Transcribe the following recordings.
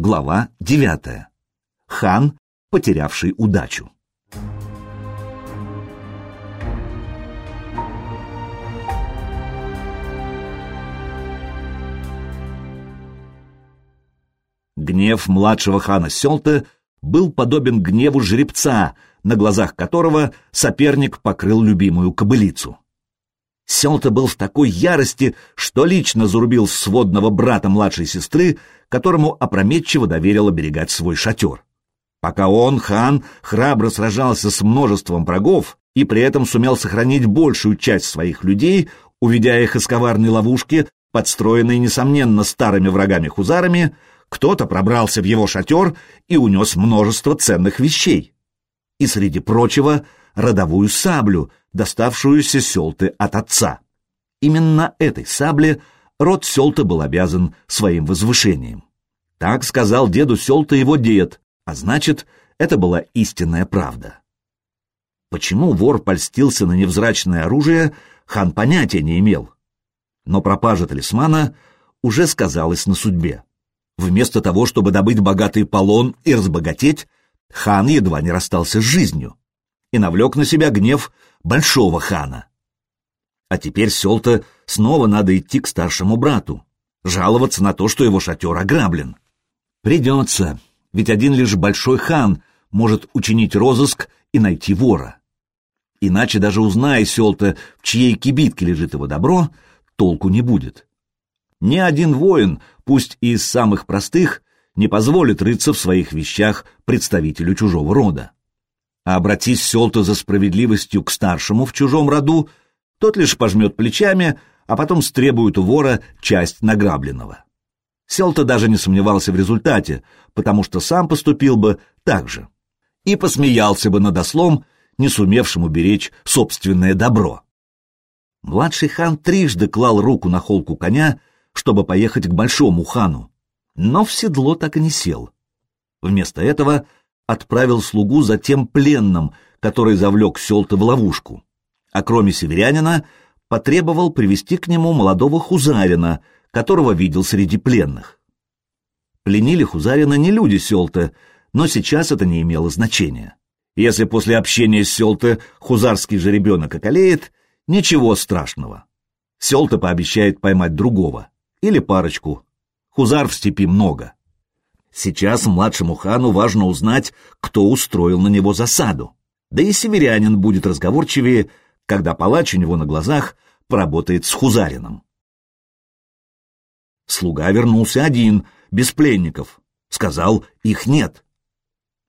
Глава 9. Хан, потерявший удачу. Гнев младшего хана Селта был подобен гневу жеребца, на глазах которого соперник покрыл любимую кобылицу. Селта был в такой ярости, что лично зарубил сводного брата младшей сестры, которому опрометчиво доверил оберегать свой шатер. Пока он, хан, храбро сражался с множеством врагов и при этом сумел сохранить большую часть своих людей, уведя их из коварной ловушки, подстроенной, несомненно, старыми врагами-хузарами, кто-то пробрался в его шатер и унес множество ценных вещей. И, среди прочего, родовую саблю, доставшуюся Селты от отца. Именно этой сабле род Селта был обязан своим возвышением. Так сказал деду Селта его дед, а значит, это была истинная правда. Почему вор польстился на невзрачное оружие, хан понятия не имел. Но пропажа талисмана уже сказалась на судьбе. Вместо того, чтобы добыть богатый полон и разбогатеть, хан едва не расстался с жизнью и навлек на себя гнев большого хана. А теперь Селта снова надо идти к старшему брату, жаловаться на то, что его шатер ограблен. Придется, ведь один лишь большой хан может учинить розыск и найти вора. Иначе даже узная Селта, в чьей кибитке лежит его добро, толку не будет. Ни один воин, пусть и из самых простых, не позволит рыться в своих вещах представителю чужого рода а обратись Селта за справедливостью к старшему в чужом роду, тот лишь пожмет плечами, а потом стребует у вора часть награбленного. Селта даже не сомневался в результате, потому что сам поступил бы так же. И посмеялся бы над ослом, не сумевшим уберечь собственное добро. Младший хан трижды клал руку на холку коня, чтобы поехать к большому хану, но в седло так и не сел. Вместо этого отправил слугу за тем пленным, который завлек Селта в ловушку, а кроме северянина потребовал привести к нему молодого хузарина, которого видел среди пленных. Пленили хузарина не люди Селта, но сейчас это не имело значения. Если после общения с Селта хузарский же ребенок околеет, ничего страшного. Селта пообещает поймать другого, или парочку. Хузар в степи много. Сейчас младшему хану важно узнать, кто устроил на него засаду. Да и северянин будет разговорчивее, когда палач у него на глазах поработает с хузарином. Слуга вернулся один, без пленников. Сказал, их нет.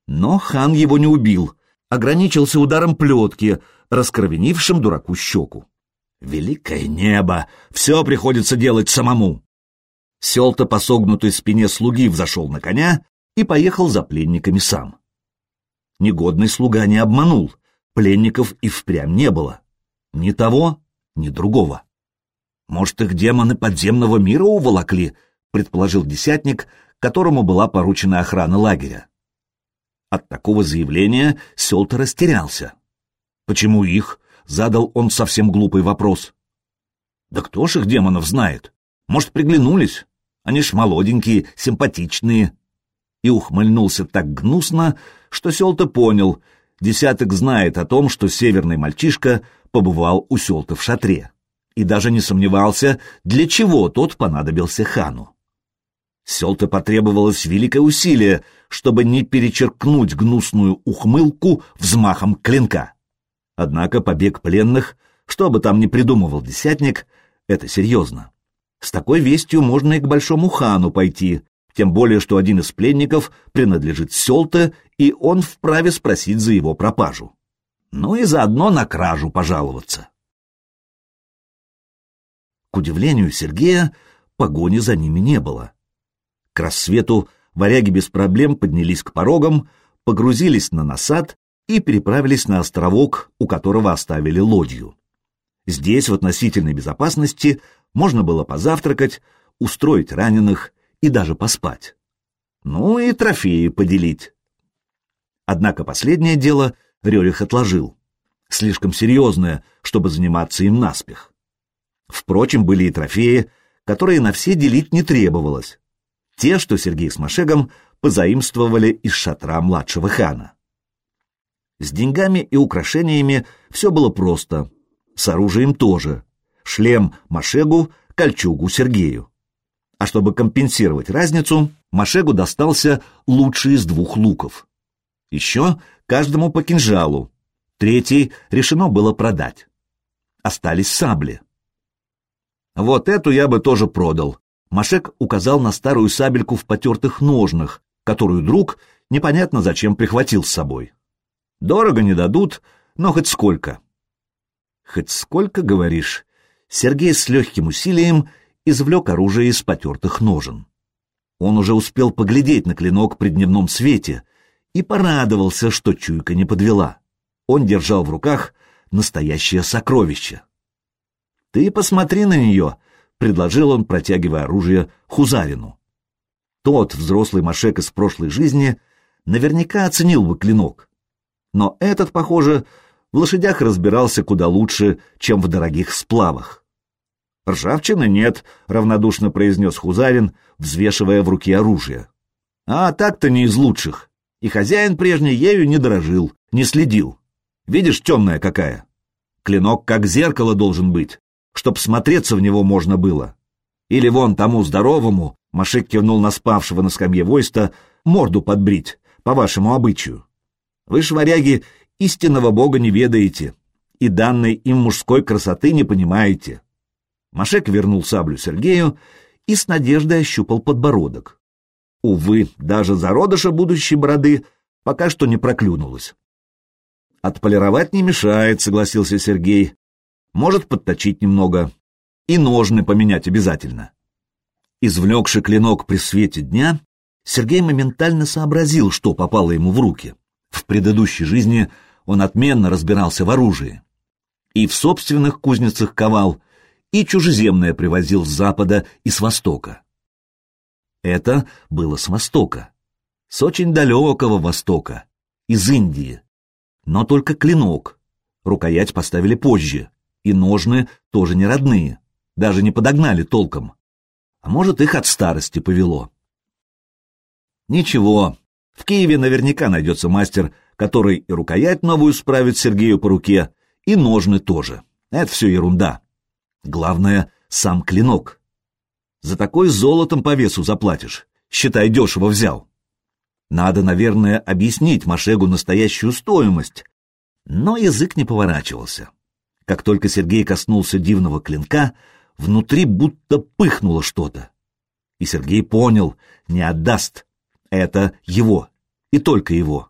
Но хан его не убил, ограничился ударом плетки, раскровенившим дураку щеку. Великое небо! Все приходится делать самому. Селта по согнутой спине слуги взошел на коня и поехал за пленниками сам. Негодный слуга не обманул, пленников и впрямь не было. Ни того, ни другого. Может, их демоны подземного мира уволокли, предположил десятник, которому была поручена охрана лагеря. От такого заявления Селта растерялся. Почему их? Задал он совсем глупый вопрос. Да кто ж их демонов знает? Может, приглянулись? Они ж молоденькие, симпатичные. И ухмыльнулся так гнусно, что Селта понял, десяток знает о том, что северный мальчишка побывал у Селта в шатре. И даже не сомневался, для чего тот понадобился хану. Селта потребовалось великое усилие, чтобы не перечеркнуть гнусную ухмылку взмахом клинка. Однако побег пленных, что бы там ни придумывал десятник, это серьезно. С такой вестью можно и к большому хану пойти, тем более, что один из пленников принадлежит Селте, и он вправе спросить за его пропажу. Ну и заодно на кражу пожаловаться. К удивлению Сергея, погони за ними не было. К рассвету варяги без проблем поднялись к порогам, погрузились на насад и переправились на островок, у которого оставили лодью. Здесь, в относительной безопасности, можно было позавтракать, устроить раненых и даже поспать. Ну и трофеи поделить. Однако последнее дело Рерих отложил. Слишком серьезное, чтобы заниматься им наспех. Впрочем, были и трофеи, которые на все делить не требовалось. Те, что Сергей с Машегом позаимствовали из шатра младшего хана. С деньгами и украшениями все было просто. С оружием тоже. Шлем Машегу, кольчугу Сергею. А чтобы компенсировать разницу, Машегу достался лучший из двух луков. Еще каждому по кинжалу. Третий решено было продать. Остались сабли. Вот эту я бы тоже продал. Машек указал на старую сабельку в потертых ножнах, которую друг непонятно зачем прихватил с собой. Дорого не дадут, но хоть сколько. Хоть сколько, говоришь? Сергей с легким усилием извлек оружие из потертых ножен. Он уже успел поглядеть на клинок при дневном свете и порадовался, что чуйка не подвела. Он держал в руках настоящее сокровище. «Ты посмотри на нее», — предложил он, протягивая оружие Хузарину. Тот, взрослый Машек из прошлой жизни, наверняка оценил бы клинок. Но этот, похоже, в лошадях разбирался куда лучше, чем в дорогих сплавах. «Ржавчины нет», — равнодушно произнес Хузарин, взвешивая в руке оружие. «А так-то не из лучших. И хозяин прежний ею не дорожил, не следил. Видишь, темная какая? Клинок как зеркало должен быть, чтоб смотреться в него можно было. Или вон тому здоровому, — Машек кивнул на спавшего на скамье войста, — морду подбрить, по вашему обычаю. Вы, шваряги, истинного бога не ведаете, и данной им мужской красоты не понимаете. Машек вернул саблю Сергею и с надеждой ощупал подбородок. Увы, даже зародыша будущей бороды пока что не проклюнулась. «Отполировать не мешает», — согласился Сергей. «Может, подточить немного. И ножны поменять обязательно». Извлекши клинок при свете дня, Сергей моментально сообразил, что попало ему в руки. В предыдущей жизни он отменно разбирался в оружии. И в собственных кузницах ковал, и чужеземное привозил с запада и с востока. Это было с востока, с очень далекого востока, из Индии. Но только клинок, рукоять поставили позже, и ножны тоже не родные, даже не подогнали толком. А может, их от старости повело. Ничего, в Киеве наверняка найдется мастер, который и рукоять новую справит Сергею по руке, и ножны тоже. Это все ерунда. Главное — сам клинок. За такой золотом по весу заплатишь. Считай, дешево взял. Надо, наверное, объяснить Машегу настоящую стоимость. Но язык не поворачивался. Как только Сергей коснулся дивного клинка, внутри будто пыхнуло что-то. И Сергей понял, не отдаст. Это его. И только его.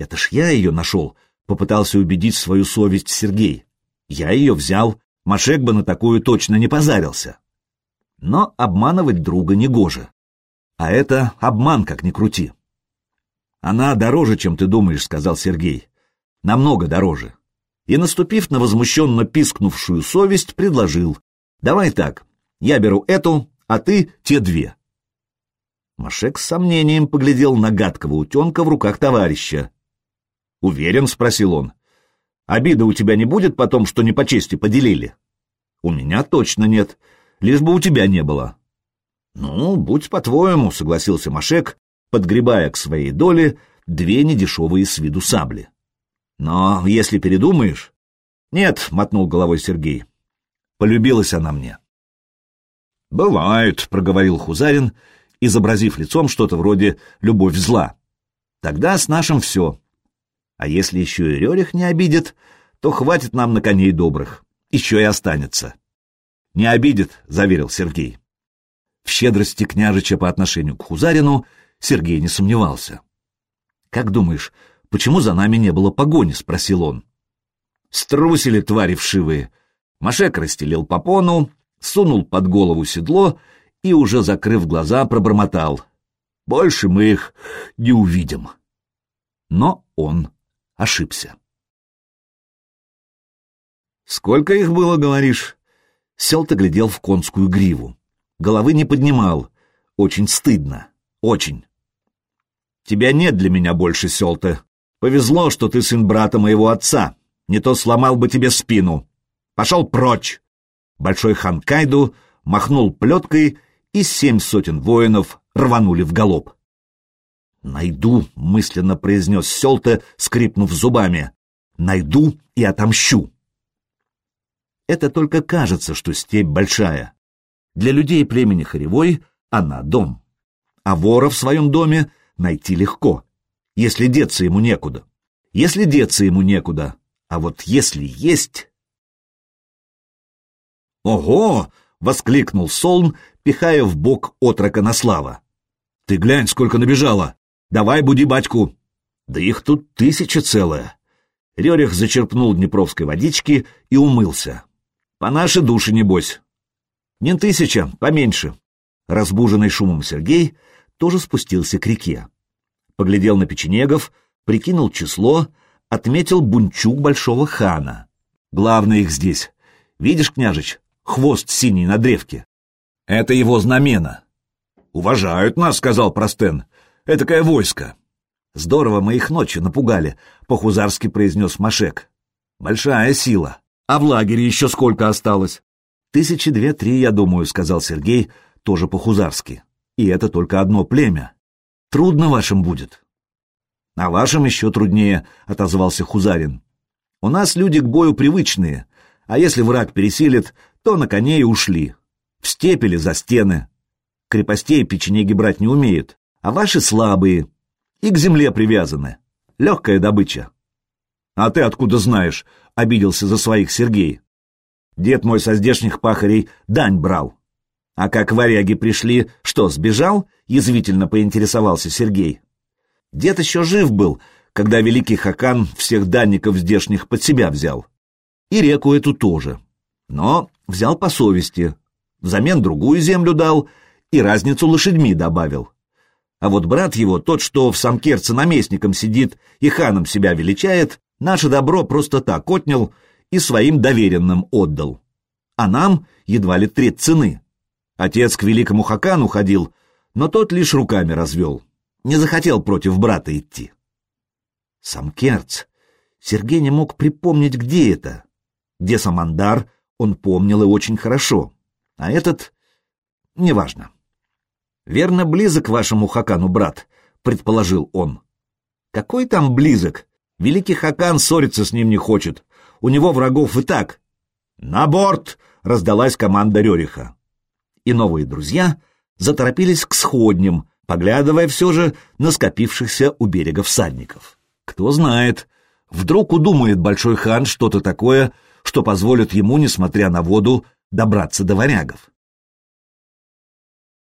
Это ж я ее нашел, попытался убедить свою совесть Сергей. Я ее взял, Машек бы на такую точно не позарился. Но обманывать друга негоже. А это обман, как ни крути. Она дороже, чем ты думаешь, сказал Сергей. Намного дороже. И, наступив на возмущенно пискнувшую совесть, предложил. Давай так, я беру эту, а ты те две. Машек с сомнением поглядел на гадкого утенка в руках товарища. «Уверен?» — спросил он. Обида у тебя не будет потом, что не по чести поделили? У меня точно нет, лишь бы у тебя не было. Ну, будь по-твоему, согласился Машек, подгребая к своей доле две недешевые с виду сабли. Но если передумаешь... Нет, мотнул головой Сергей. Полюбилась она мне. Бывает, проговорил Хузарин, изобразив лицом что-то вроде «любовь зла». Тогда с нашим все. А если еще и Рерих не обидит, то хватит нам на коней добрых. Еще и останется. Не обидит, заверил Сергей. В щедрости княжича по отношению к Хузарину Сергей не сомневался. «Как думаешь, почему за нами не было погони?» — спросил он. Струсили твари вшивые. Машек расстелил попону, сунул под голову седло и, уже закрыв глаза, пробормотал. «Больше мы их не увидим». Но он ошибся. «Сколько их было, говоришь?» Селта глядел в конскую гриву. Головы не поднимал. Очень стыдно. Очень. «Тебя нет для меня больше, Селта. Повезло, что ты сын брата моего отца. Не то сломал бы тебе спину. Пошел прочь!» Большой хан Кайду махнул плеткой и семь сотен воинов рванули в галоп. «Найду», — мысленно произнес Селта, скрипнув зубами. «Найду и отомщу». Это только кажется, что степь большая. Для людей племени Харевой она дом. А вора в своем доме найти легко, если деться ему некуда. Если деться ему некуда, а вот если есть... «Ого!» — воскликнул Солн, пихая в бок отрока Наслава. «Ты глянь, сколько набежало! Давай буди батьку!» «Да их тут тысяча целая!» Рерих зачерпнул днепровской водички и умылся. «По нашей душе, небось!» «Не тысяча, поменьше!» Разбуженный шумом Сергей тоже спустился к реке. Поглядел на печенегов, прикинул число, отметил бунчук большого хана. Главное их здесь. Видишь, княжич, хвост синий на древке? Это его знамена. «Уважают нас», — сказал Простен. «Этакое войско». «Здорово мы их ночью напугали», — по-хузарски произнес Машек. «Большая сила. А в лагере еще сколько осталось?» «Тысячи две-три, я думаю», — сказал Сергей, тоже по-хузарски. «И это только одно племя. Трудно вашим будет». «А вашим еще труднее», — отозвался Хузарин. «У нас люди к бою привычные, а если враг пересилит, то на коне и ушли. В степь или за стены. Крепостей печенеги брать не умеют, а ваши слабые. И к земле привязаны. Легкая добыча. А ты откуда знаешь? — обиделся за своих Сергей. Дед мой со здешних пахарей дань брал. А как варяги пришли, что, сбежал? — язвительно поинтересовался Сергей. Дед еще жив был, когда великий Хакан всех данников здешних под себя взял. И реку эту тоже. Но взял по совести, взамен другую землю дал и разницу лошадьми добавил. А вот брат его, тот, что в Самкерце наместником сидит и ханом себя величает, наше добро просто так отнял и своим доверенным отдал. А нам едва ли треть цены. Отец к великому Хакану ходил, но тот лишь руками развел. Не захотел против брата идти. Самкерц. Сергей не мог припомнить, где это. Где Самандар, он помнил и очень хорошо. А этот... неважно. «Верно, близок вашему Хакану, брат», — предположил он. «Какой там близок? Великий Хакан ссориться с ним не хочет. У него врагов и так». «На борт!» — раздалась команда Рериха. И новые друзья заторопились к сходням, поглядывая все же на скопившихся у берега всадников. Кто знает, вдруг удумает Большой хан что-то такое, что позволит ему, несмотря на воду, добраться до варягов.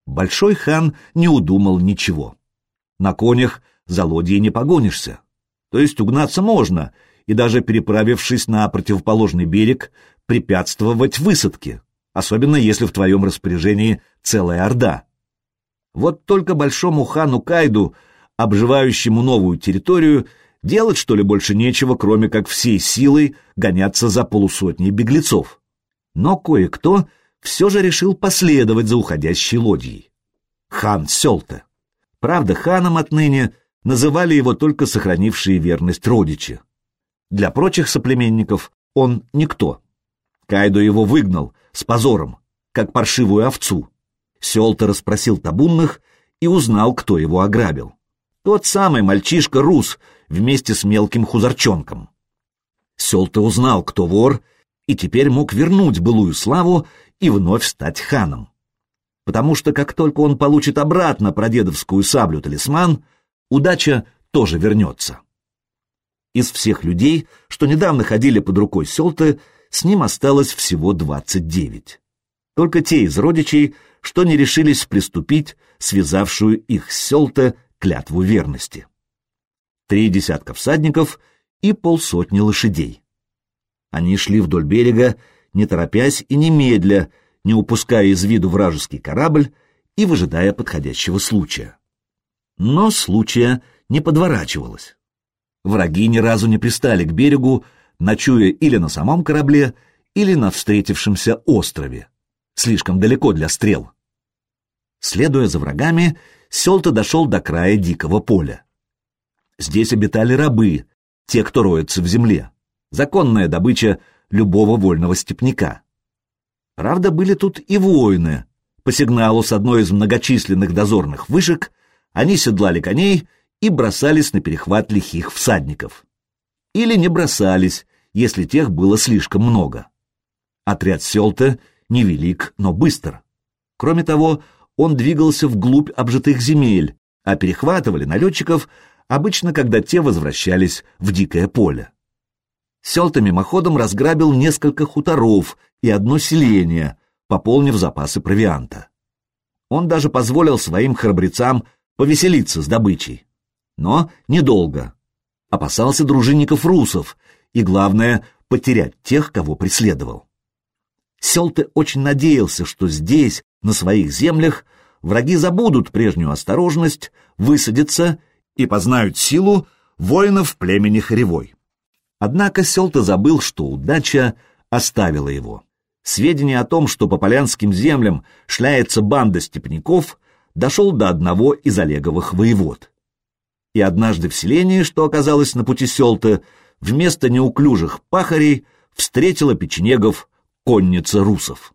Большой хан не удумал ничего. На конях за лодьей не погонишься. То есть угнаться можно, и даже переправившись на противоположный берег, препятствовать высадке, особенно если в твоем распоряжении целая орда. Вот только большому хану Кайду, обживающему новую территорию, делать что ли больше нечего, кроме как всей силой гоняться за полусотней беглецов но кое-кто все же решил последовать за уходящей лодьей. Хан Селта. Правда, ханом отныне называли его только сохранившие верность родичи. Для прочих соплеменников он никто. Кайдо его выгнал с позором, как паршивую овцу. Селта расспросил табунных и узнал, кто его ограбил. Тот самый мальчишка Рус вместе с мелким хузарчонком. Селта узнал, кто вор, и теперь мог вернуть былую славу и вновь стать ханом. Потому что как только он получит обратно прадедовскую саблю-талисман, удача тоже вернется. Из всех людей, что недавно ходили под рукой Селты, с ним осталось всего 29. Только те из родичей, что не решились приступить связавшую их с Селте клятву верности. Три десятка всадников и полсотни лошадей. Они шли вдоль берега, не торопясь и немедля, не упуская из виду вражеский корабль и выжидая подходящего случая. Но случая не подворачивалось. Враги ни разу не пристали к берегу, ночуя или на самом корабле, или на встретившемся острове. Слишком далеко для стрел. Следуя за врагами, Селта дошел до края дикого поля. Здесь обитали рабы, те, кто роется в земле законная добыча любого вольного степняка. Правда, были тут и воины, По сигналу с одной из многочисленных дозорных вышек они седлали коней и бросались на перехват лихих всадников. Или не бросались, если тех было слишком много. Отряд Селта невелик, но быстр. Кроме того, он двигался вглубь обжитых земель, а перехватывали налетчиков обычно, когда те возвращались в дикое поле. Селта мимоходом разграбил несколько хуторов и одно селение, пополнив запасы провианта. Он даже позволил своим храбрецам повеселиться с добычей. Но недолго. Опасался дружинников русов и, главное, потерять тех, кого преследовал. Селте очень надеялся, что здесь, на своих землях, враги забудут прежнюю осторожность, высадятся и познают силу воинов племени Хоревой. Однако Селта забыл, что удача оставила его. Сведения о том, что по полянским землям шляется банда степняков, дошел до одного из Олеговых воевод. И однажды в селении, что оказалось на пути Селта, вместо неуклюжих пахарей встретила печенегов конница русов.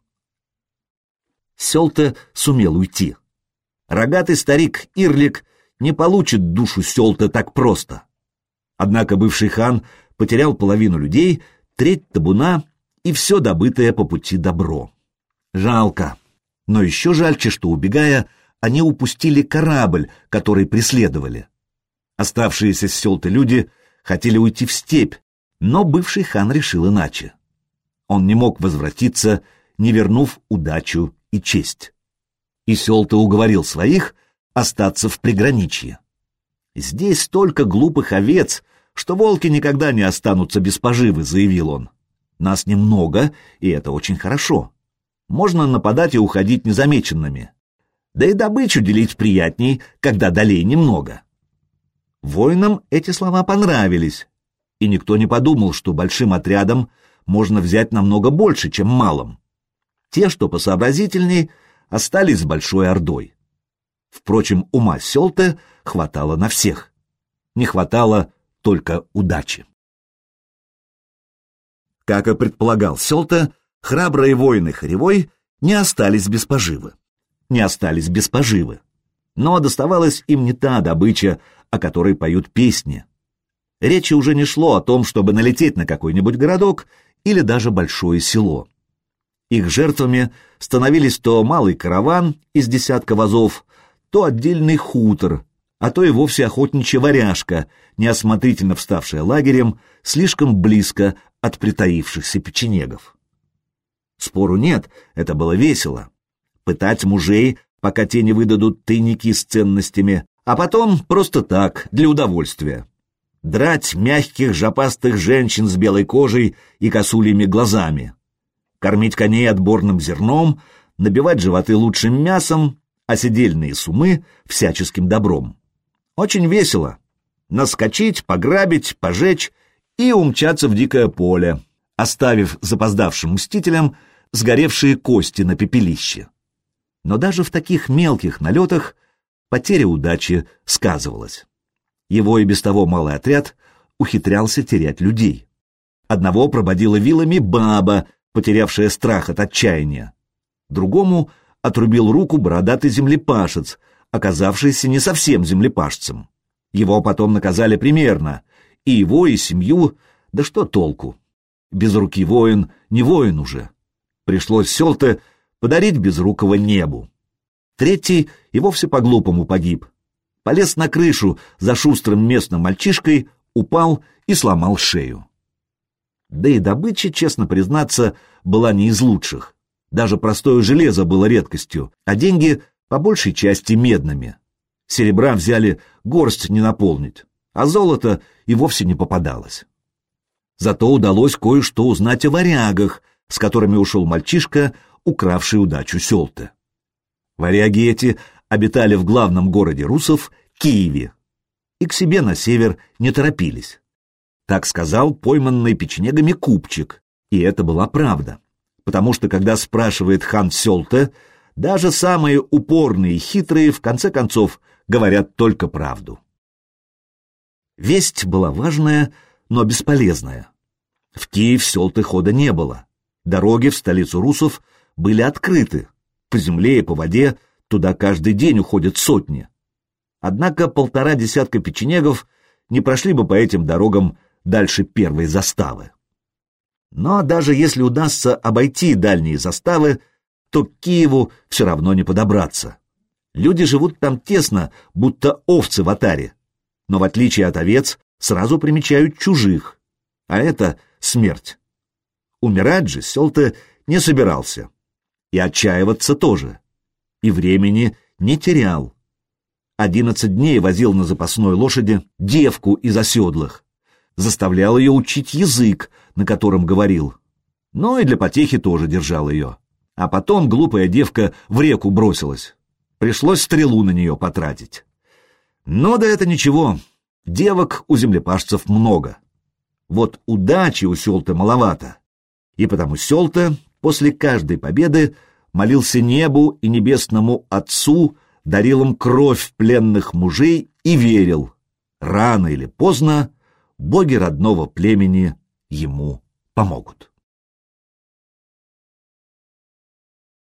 Селта сумел уйти. Рогатый старик Ирлик не получит душу Селта так просто. Однако бывший хан потерял половину людей, треть табуна и все добытое по пути добро. Жалко. Но еще жальче, что, убегая, они упустили корабль, который преследовали. Оставшиеся с селты люди хотели уйти в степь, но бывший хан решил иначе. Он не мог возвратиться, не вернув удачу и честь. И Селта уговорил своих остаться в приграничье. «Здесь столько глупых овец, что волки никогда не останутся без поживы», — заявил он. «Нас немного, и это очень хорошо. Можно нападать и уходить незамеченными. Да и добычу делить приятней, когда долей немного». Воинам эти слова понравились, и никто не подумал, что большим отрядом можно взять намного больше, чем малым. Те, что посообразительней, остались с большой ордой. Впрочем, ума Селте хватало на всех. Не хватало только удачи. Как и предполагал Селта, храбрые воины Харевой не остались без поживы. Не остались без поживы. Но доставалась им не та добыча, о которой поют песни. Речи уже не шло о том, чтобы налететь на какой-нибудь городок или даже большое село. Их жертвами становились то малый караван из десятка вазов, то отдельный хутор, а то и вовсе охотничья варяжка, неосмотрительно вставшая лагерем, слишком близко от притаившихся печенегов. Спору нет, это было весело. Пытать мужей, пока те не выдадут тайники с ценностями, а потом просто так, для удовольствия. Драть мягких жопастых женщин с белой кожей и косульями глазами. Кормить коней отборным зерном, набивать животы лучшим мясом, а седельные сумы — всяческим добром. Очень весело. Наскочить, пограбить, пожечь и умчаться в дикое поле, оставив запоздавшим мстителям сгоревшие кости на пепелище. Но даже в таких мелких налетах потеря удачи сказывалась. Его и без того малый отряд ухитрялся терять людей. Одного прободила вилами баба, потерявшая страх от отчаяния. Другому отрубил руку бородатый землепашец, оказавшийся не совсем землепашцем. Его потом наказали примерно, и его, и семью, да что толку? Без руки воин не воин уже. Пришлось Селте подарить безрукого небу. Третий и вовсе по-глупому погиб. Полез на крышу за шустрым местным мальчишкой, упал и сломал шею. Да и добыча, честно признаться, была не из лучших. Даже простое железо было редкостью, а деньги по большей части медными. Серебра взяли горсть не наполнить, а золото и вовсе не попадалось. Зато удалось кое-что узнать о варягах, с которыми ушел мальчишка, укравший удачу Селта. Варяги эти обитали в главном городе русов — Киеве, и к себе на север не торопились. Так сказал пойманный печенегами купчик, и это была правда, потому что когда спрашивает хан Селте, даже самые упорные и хитрые в конце концов говорят только правду. Весть была важная, но бесполезная. В Киев Селты хода не было. Дороги в столицу русов были открыты, По земле и по воде туда каждый день уходят сотни. Однако полтора десятка печенегов не прошли бы по этим дорогам дальше первой заставы. Но даже если удастся обойти дальние заставы, то к Киеву все равно не подобраться. Люди живут там тесно, будто овцы в атаре, но в отличие от овец сразу примечают чужих, а это смерть. Умирать же Селта не собирался, и отчаиваться тоже, и времени не терял. Одиннадцать дней возил на запасной лошади девку из оседлых, заставлял ее учить язык, на котором говорил, но и для потехи тоже держал ее. А потом глупая девка в реку бросилась. Пришлось стрелу на нее потратить. Но да это ничего, девок у землепашцев много. Вот удачи у Селта маловато. И потому Селта после каждой победы молился небу и небесному Отцу, дарил им кровь пленных мужей и верил, рано или поздно боги родного племени ему помогут.